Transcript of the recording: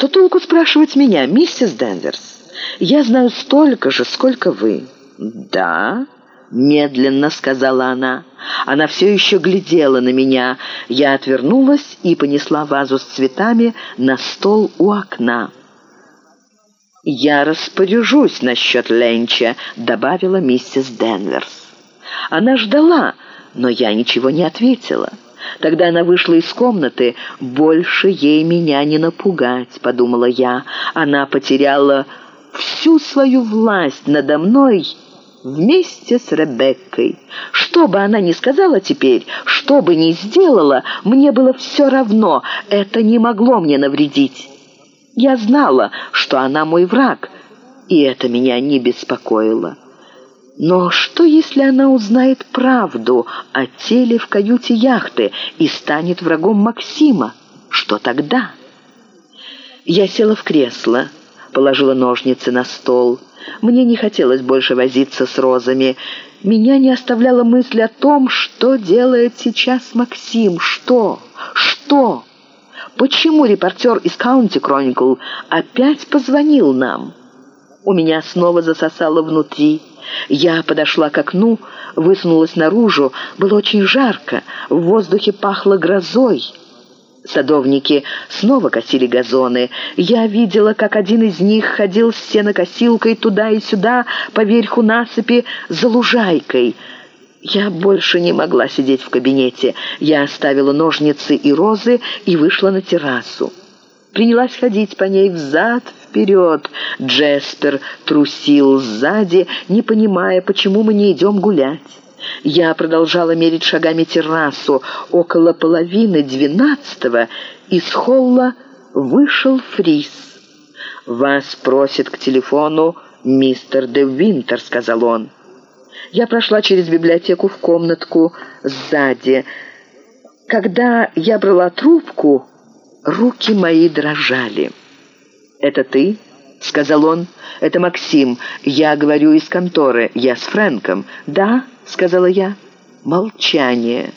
Что толку спрашивать меня, миссис Денверс? Я знаю столько же, сколько вы». «Да?» — медленно сказала она. Она все еще глядела на меня. Я отвернулась и понесла вазу с цветами на стол у окна. «Я распоряжусь насчет Ленча», — добавила миссис Денверс. Она ждала, но я ничего не ответила. Тогда она вышла из комнаты. «Больше ей меня не напугать», — подумала я. Она потеряла всю свою власть надо мной вместе с Ребеккой. Что бы она ни сказала теперь, что бы ни сделала, мне было все равно, это не могло мне навредить. Я знала, что она мой враг, и это меня не беспокоило. Но что, если она узнает правду о теле в каюте яхты и станет врагом Максима? Что тогда? Я села в кресло, положила ножницы на стол. Мне не хотелось больше возиться с розами. Меня не оставляла мысль о том, что делает сейчас Максим. Что? Что? Почему репортер из County Chronicle опять позвонил нам? У меня снова засосало внутри. Я подошла к окну, высунулась наружу. Было очень жарко, в воздухе пахло грозой. Садовники снова косили газоны. Я видела, как один из них ходил с сенокосилкой туда и сюда по верху насыпи за лужайкой. Я больше не могла сидеть в кабинете. Я оставила ножницы и розы и вышла на террасу. Принялась ходить по ней взад-вперед. Джеспер трусил сзади, не понимая, почему мы не идем гулять. Я продолжала мерить шагами террасу. Около половины двенадцатого из холла вышел Фрис. «Вас просит к телефону мистер де Винтер», — сказал он. Я прошла через библиотеку в комнатку сзади. Когда я брала трубку, руки мои дрожали. «Это ты?» — сказал он. «Это Максим. Я говорю из конторы. Я с Фрэнком». «Да?» — сказала я. Молчание.